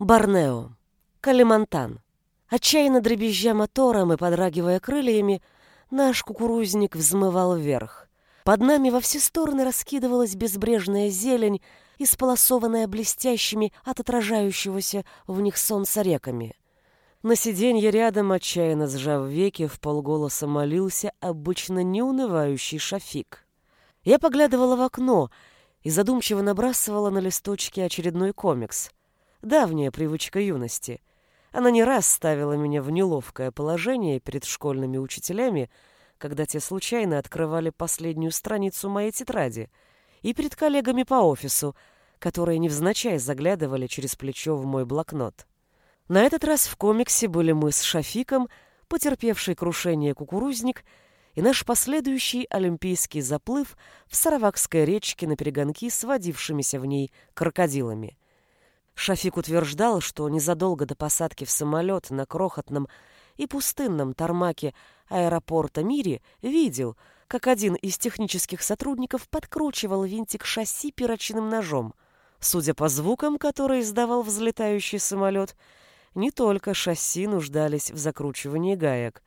Борнео. Калимантан. Отчаянно дребезжа мотором и подрагивая крыльями, наш кукурузник взмывал вверх. Под нами во все стороны раскидывалась безбрежная зелень, исполосованная блестящими от отражающегося в них солнца реками. На сиденье рядом, отчаянно сжав веки, в полголоса молился обычно неунывающий Шафик. Я поглядывала в окно и задумчиво набрасывала на листочки очередной комикс — давняя привычка юности. Она не раз ставила меня в неловкое положение перед школьными учителями, когда те случайно открывали последнюю страницу моей тетради, и перед коллегами по офису, которые невзначай заглядывали через плечо в мой блокнот. На этот раз в комиксе были мы с Шафиком, потерпевший крушение кукурузник, и наш последующий олимпийский заплыв в Саравакской речке на перегонки с водившимися в ней крокодилами. Шафик утверждал, что незадолго до посадки в самолет на крохотном и пустынном тармаке аэропорта Мири видел, как один из технических сотрудников подкручивал винтик шасси перочинным ножом. Судя по звукам, которые издавал взлетающий самолет, не только шасси нуждались в закручивании гаек.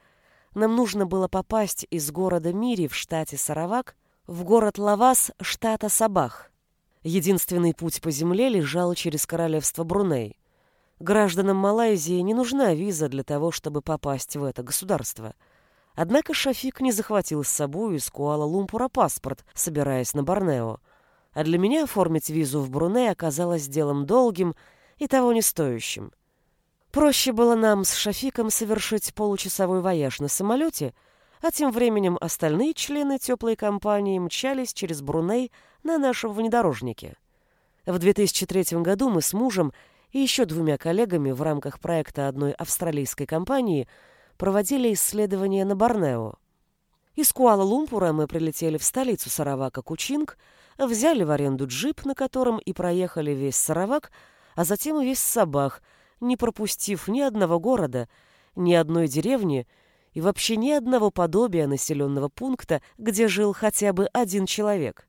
Нам нужно было попасть из города Мири в штате Саравак в город Лавас штата Сабах. Единственный путь по земле лежал через королевство Бруней. Гражданам Малайзии не нужна виза для того, чтобы попасть в это государство. Однако Шафик не захватил с собой из Куала-Лумпура паспорт, собираясь на Борнео. А для меня оформить визу в Бруней оказалось делом долгим и того не стоящим. Проще было нам с Шафиком совершить получасовой вояж на самолете, а тем временем остальные члены теплой компании мчались через Бруней на нашем внедорожнике. В 2003 году мы с мужем и еще двумя коллегами в рамках проекта одной австралийской компании проводили исследования на Борнео. Из Куала-Лумпура мы прилетели в столицу Саравака Кучинг, взяли в аренду джип, на котором и проехали весь Саравак, а затем и весь Сабах, не пропустив ни одного города, ни одной деревни и вообще ни одного подобия населенного пункта, где жил хотя бы один человек.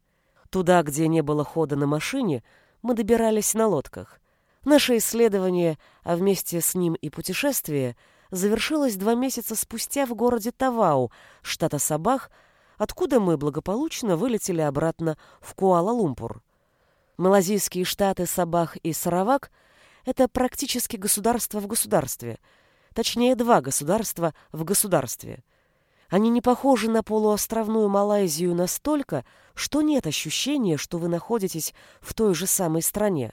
Туда, где не было хода на машине, мы добирались на лодках. Наше исследование, а вместе с ним и путешествие, завершилось два месяца спустя в городе Тавау, штата Сабах, откуда мы благополучно вылетели обратно в Куала-Лумпур. Малазийские штаты Сабах и Саравак — это практически государство в государстве, точнее два государства в государстве — они не похожи на полуостровную Малайзию настолько, что нет ощущения, что вы находитесь в той же самой стране.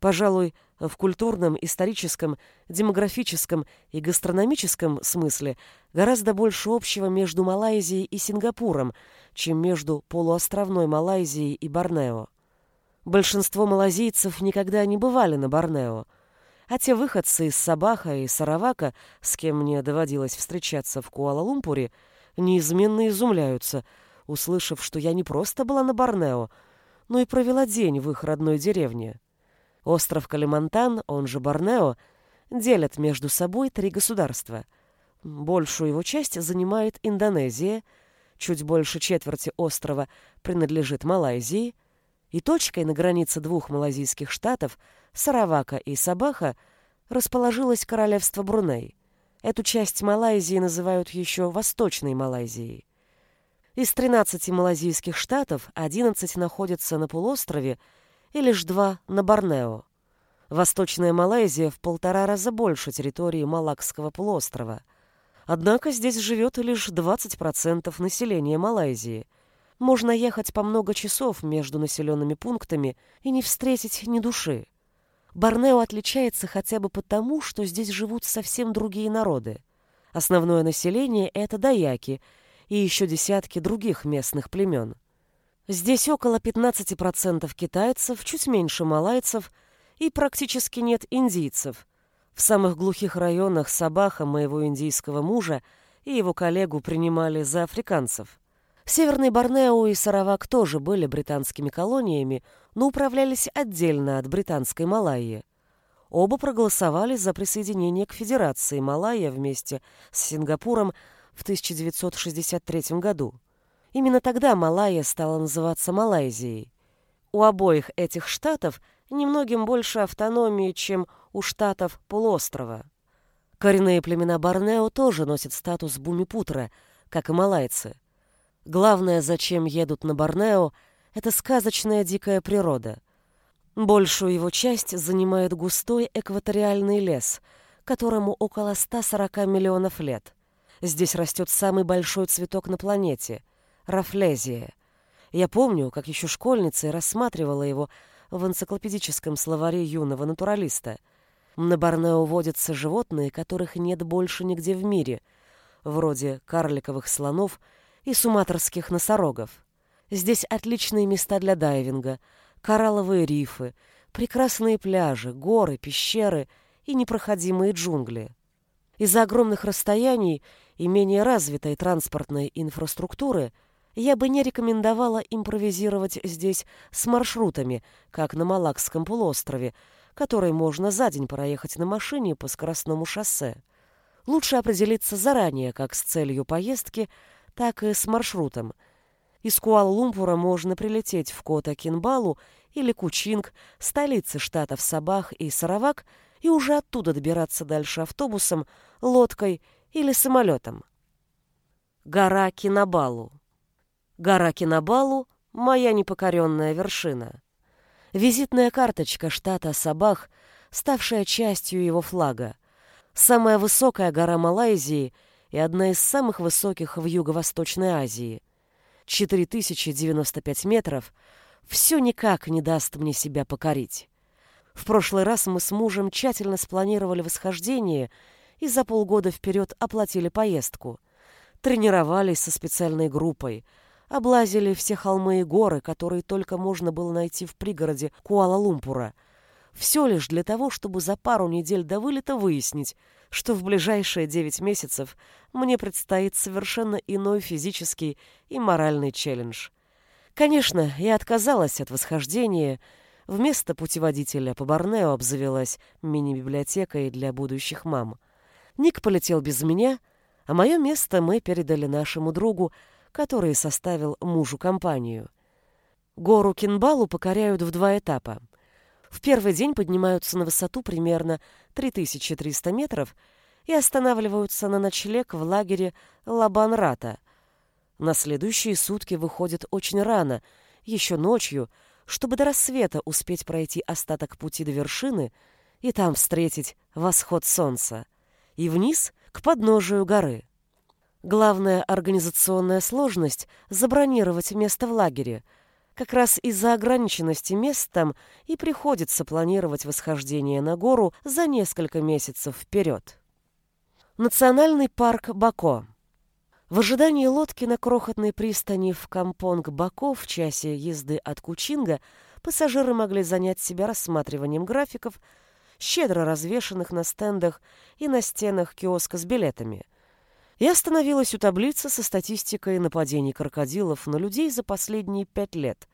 Пожалуй, в культурном, историческом, демографическом и гастрономическом смысле гораздо больше общего между Малайзией и Сингапуром, чем между полуостровной Малайзией и Борнео. Большинство малазийцев никогда не бывали на Борнео, а те выходцы из Сабаха и Саравака, с кем мне доводилось встречаться в Куала-Лумпуре, неизменно изумляются, услышав, что я не просто была на Борнео, но и провела день в их родной деревне. Остров Калимантан, он же Борнео, делят между собой три государства. Большую его часть занимает Индонезия, чуть больше четверти острова принадлежит Малайзии, и точкой на границе двух малайзийских штатов, Саравака и Сабаха, расположилось королевство Бруней. Эту часть Малайзии называют еще Восточной Малайзией. Из 13 малайзийских штатов 11 находятся на полуострове и лишь два на Борнео. Восточная Малайзия в полтора раза больше территории Малакского полуострова. Однако здесь живет лишь 20% населения Малайзии. Можно ехать по много часов между населенными пунктами и не встретить ни души. Борнео отличается хотя бы потому, что здесь живут совсем другие народы. Основное население — это даяки и еще десятки других местных племен. Здесь около 15% китайцев, чуть меньше малайцев и практически нет индийцев. В самых глухих районах Сабаха моего индийского мужа и его коллегу принимали за африканцев. Северный Борнео и Саравак тоже были британскими колониями, но управлялись отдельно от британской Малайи. Оба проголосовали за присоединение к Федерации Малайя вместе с Сингапуром в 1963 году. Именно тогда Малайя стала называться Малайзией. У обоих этих штатов немногим больше автономии, чем у штатов полуострова. Коренные племена Борнео тоже носят статус бумипутра, как и малайцы. Главное, зачем едут на Борнео, это сказочная дикая природа. Большую его часть занимает густой экваториальный лес, которому около 140 миллионов лет. Здесь растет самый большой цветок на планете — рафлезия. Я помню, как еще школьницей рассматривала его в энциклопедическом словаре юного натуралиста — на Борнео водятся животные, которых нет больше нигде в мире, вроде карликовых слонов и суматрских носорогов. Здесь отличные места для дайвинга, коралловые рифы, прекрасные пляжи, горы, пещеры и непроходимые джунгли. Из-за огромных расстояний и менее развитой транспортной инфраструктуры я бы не рекомендовала импровизировать здесь с маршрутами, как на Малакском полуострове, который можно за день проехать на машине по скоростному шоссе. Лучше определиться заранее как с целью поездки, так и с маршрутом. Из Куала-Лумпура можно прилететь в Кота-Кинбалу или Кучинг, столицы штатов Сабах и Саравак, и уже оттуда добираться дальше автобусом, лодкой или самолетом. Гора Кинабалу. Гора Кинабалу — моя непокоренная вершина визитная карточка штата Сабах, ставшая частью его флага. Самая высокая гора Малайзии и одна из самых высоких в Юго-Восточной Азии. 4095 метров все никак не даст мне себя покорить. В прошлый раз мы с мужем тщательно спланировали восхождение и за полгода вперед оплатили поездку. Тренировались со специальной группой – облазили все холмы и горы, которые только можно было найти в пригороде Куала-Лумпура. Все лишь для того, чтобы за пару недель до вылета выяснить, что в ближайшие девять месяцев мне предстоит совершенно иной физический и моральный челлендж. Конечно, я отказалась от восхождения, Вместо путеводителя по Борнео обзавелась мини-библиотекой для будущих мам. Ник полетел без меня, а мое место мы передали нашему другу, который составил мужу компанию. Гору Кинбалу покоряют в два этапа. В первый день поднимаются на высоту примерно 3300 метров и останавливаются на ночлег в лагере Лабанрата. На следующие сутки выходят очень рано, еще ночью, чтобы до рассвета успеть пройти остаток пути до вершины и там встретить восход солнца. И вниз к подножию горы. Главная организационная сложность – забронировать место в лагере. Как раз из-за ограниченности мест там и приходится планировать восхождение на гору за несколько месяцев вперед. Национальный парк Бако. В ожидании лодки на крохотной пристани в Кампонг-Бако в часе езды от Кучинга пассажиры могли занять себя рассматриванием графиков, щедро развешанных на стендах и на стенах киоска с билетами – я остановилась у таблицы со статистикой нападений крокодилов на людей за последние пять лет.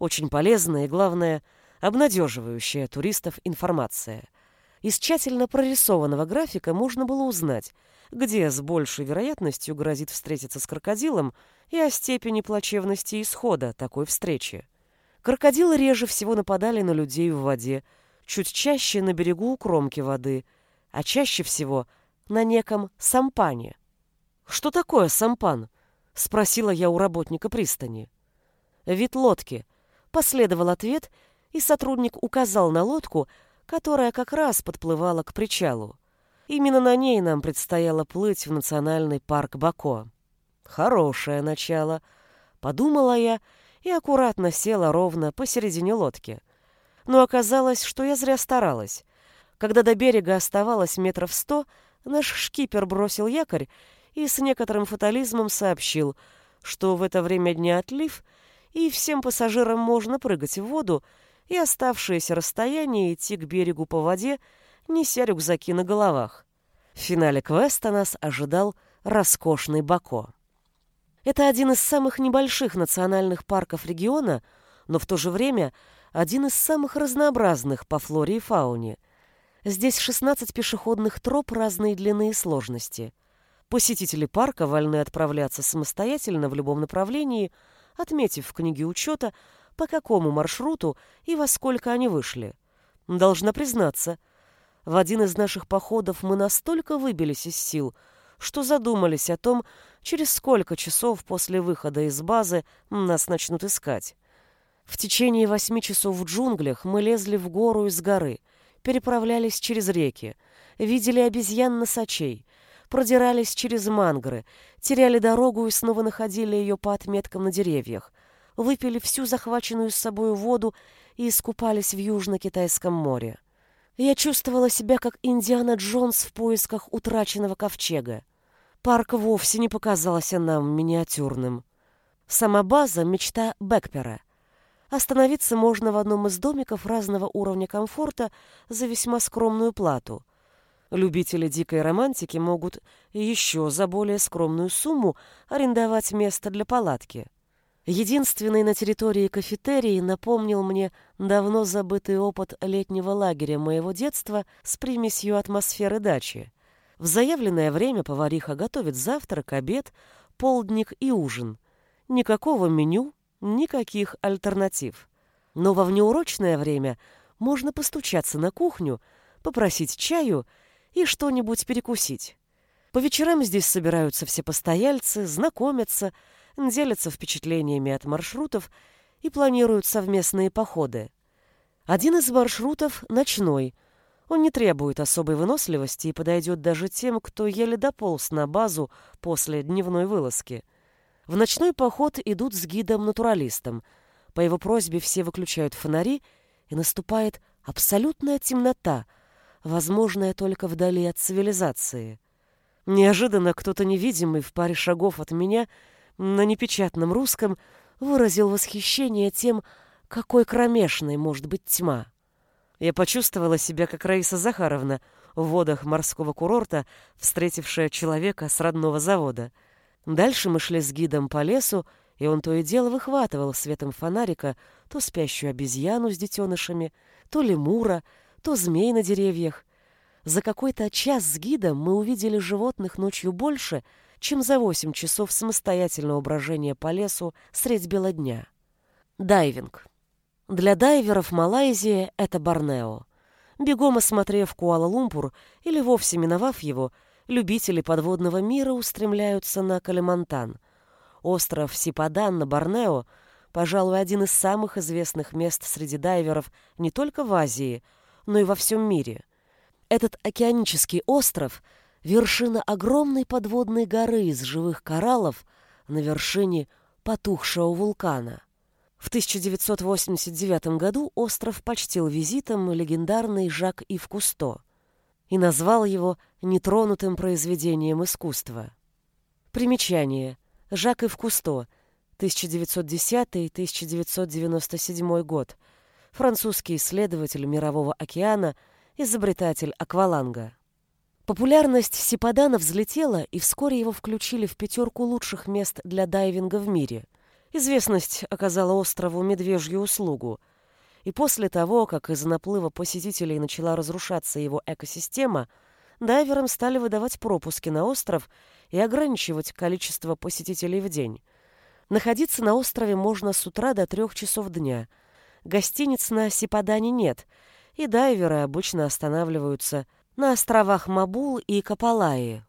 Очень полезная и, главное, обнадеживающая туристов информация. Из тщательно прорисованного графика можно было узнать, где с большей вероятностью грозит встретиться с крокодилом и о степени плачевности исхода такой встречи. Крокодилы реже всего нападали на людей в воде, чуть чаще на берегу у кромки воды, а чаще всего на неком сампане. «Что такое сампан?» — спросила я у работника пристани. «Вид лодки». Последовал ответ, и сотрудник указал на лодку, которая как раз подплывала к причалу. Именно на ней нам предстояло плыть в национальный парк Бако. Хорошее начало, подумала я и аккуратно села ровно посередине лодки. Но оказалось, что я зря старалась. Когда до берега оставалось метров сто, наш шкипер бросил якорь и с некоторым фатализмом сообщил, что в это время дня отлив, и всем пассажирам можно прыгать в воду и оставшееся расстояние идти к берегу по воде, неся рюкзаки на головах. В финале квеста нас ожидал роскошный Бако. Это один из самых небольших национальных парков региона, но в то же время один из самых разнообразных по флоре и фауне. Здесь 16 пешеходных троп разной длины и сложности – Посетители парка вольны отправляться самостоятельно в любом направлении, отметив в книге учета, по какому маршруту и во сколько они вышли. Должна признаться, В один из наших походов мы настолько выбились из сил, что задумались о том, через сколько часов после выхода из базы нас начнут искать. В течение восьми часов в джунглях мы лезли в гору из горы, переправлялись через реки, видели обезьян-носачей, продирались через мангры, теряли дорогу и снова находили ее по отметкам на деревьях, выпили всю захваченную с собой воду и искупались в Южно-Китайском море. Я чувствовала себя как Индиана Джонс в поисках утраченного ковчега. Парк вовсе не показался нам миниатюрным. Сама база — мечта Бэкпера — Остановиться можно в одном из домиков разного уровня комфорта за весьма скромную плату. Любители дикой романтики могут еще за более скромную сумму арендовать место для палатки. Единственный на территории кафетерии напомнил мне давно забытый опыт летнего лагеря моего детства с примесью атмосферы дачи. В заявленное время повариха готовит завтрак, обед, полдник и ужин. Никакого меню, Никаких альтернатив. Но во внеурочное время можно постучаться на кухню, попросить чаю и что-нибудь перекусить. По вечерам здесь собираются все постояльцы, знакомятся, делятся впечатлениями от маршрутов и планируют совместные походы. Один из маршрутов — ночной. Он не требует особой выносливости и подойдет даже тем, кто еле дополз на базу после дневной вылазки — в ночной поход идут с гидом-натуралистом. По его просьбе все выключают фонари, и наступает абсолютная темнота, возможная только вдали от цивилизации. Неожиданно кто-то невидимый в паре шагов от меня на непечатном русском выразил восхищение тем, какой кромешной может быть тьма. Я почувствовала себя, как Раиса Захаровна в водах морского курорта, встретившая человека с родного завода — Дальше мы шли с гидом по лесу, и он то и дело выхватывал светом фонарика то спящую обезьяну с детенышами, то лемура, то змей на деревьях. За какой-то час с гидом мы увидели животных ночью больше, чем за восемь часов самостоятельного брожения по лесу средь бела дня. Дайвинг. Для дайверов Малайзия — это Борнео. Бегом осмотрев Куала-Лумпур или вовсе миновав его — любители подводного мира устремляются на Калимантан. Остров Сипадан на Борнео, пожалуй, один из самых известных мест среди дайверов не только в Азии, но и во всем мире. Этот океанический остров — вершина огромной подводной горы из живых кораллов на вершине потухшего вулкана. В 1989 году остров почтил визитом легендарный Жак-Ив Кусто и назвал его нетронутым произведением искусства. Примечание. Жак Ив Кусто, 1910-1997 год. Французский исследователь Мирового океана, изобретатель акваланга. Популярность Сипадана взлетела, и вскоре его включили в пятерку лучших мест для дайвинга в мире. Известность оказала острову медвежью услугу. И после того, как из-за наплыва посетителей начала разрушаться его экосистема, дайверам стали выдавать пропуски на остров и ограничивать количество посетителей в день. Находиться на острове можно с утра до трех часов дня. Гостиниц на Сипадане нет, и дайверы обычно останавливаются на островах Мабул и Капалаи,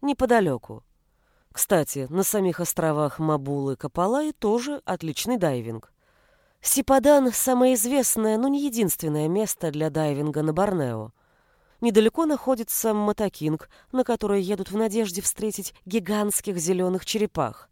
неподалеку. Кстати, на самих островах Мабул и Капалаи тоже отличный дайвинг. Сипадан – самое известное, но не единственное место для дайвинга на Борнео. Недалеко находится Матакинг, на который едут в надежде встретить гигантских зеленых черепах.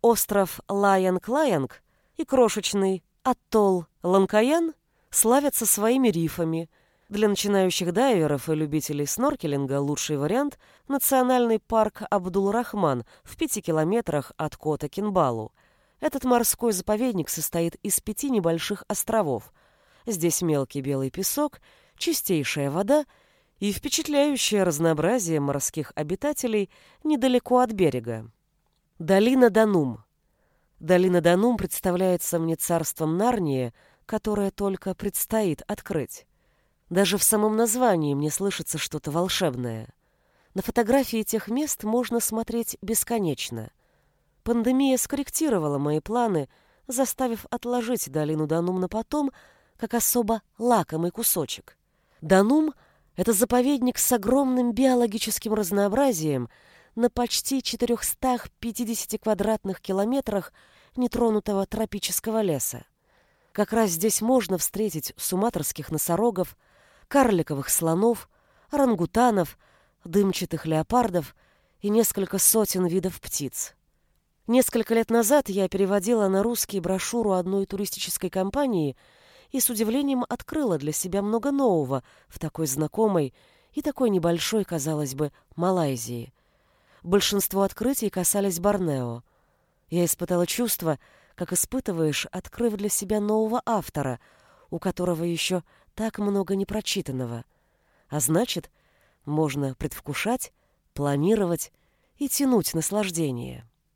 Остров Лайанг-Лайанг и крошечный атолл Ланкаян славятся своими рифами. Для начинающих дайверов и любителей сноркелинга лучший вариант – национальный парк Абдул-Рахман в пяти километрах от Кота Кинбалу. Этот морской заповедник состоит из пяти небольших островов. Здесь мелкий белый песок, чистейшая вода – и впечатляющее разнообразие морских обитателей недалеко от берега. Долина Данум. Долина Данум представляется мне царством Нарнии, которое только предстоит открыть. Даже в самом названии мне слышится что-то волшебное. На фотографии тех мест можно смотреть бесконечно. Пандемия скорректировала мои планы, заставив отложить долину Данум на потом, как особо лакомый кусочек. Данум — Это заповедник с огромным биологическим разнообразием на почти 450 квадратных километрах нетронутого тропического леса. Как раз здесь можно встретить суматорских носорогов, карликовых слонов, орангутанов, дымчатых леопардов и несколько сотен видов птиц. Несколько лет назад я переводила на русский брошюру одной туристической компании и с удивлением открыла для себя много нового в такой знакомой и такой небольшой, казалось бы, Малайзии. Большинство открытий касались Борнео. Я испытала чувство, как испытываешь, открыв для себя нового автора, у которого еще так много непрочитанного. А значит, можно предвкушать, планировать и тянуть наслаждение.